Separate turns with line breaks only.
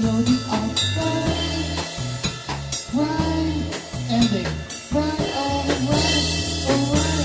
middle and they cry all right, all right.